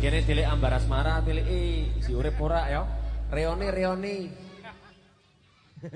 Dene tilik ambar asmara, tilik si urip ora ya. Reone reone.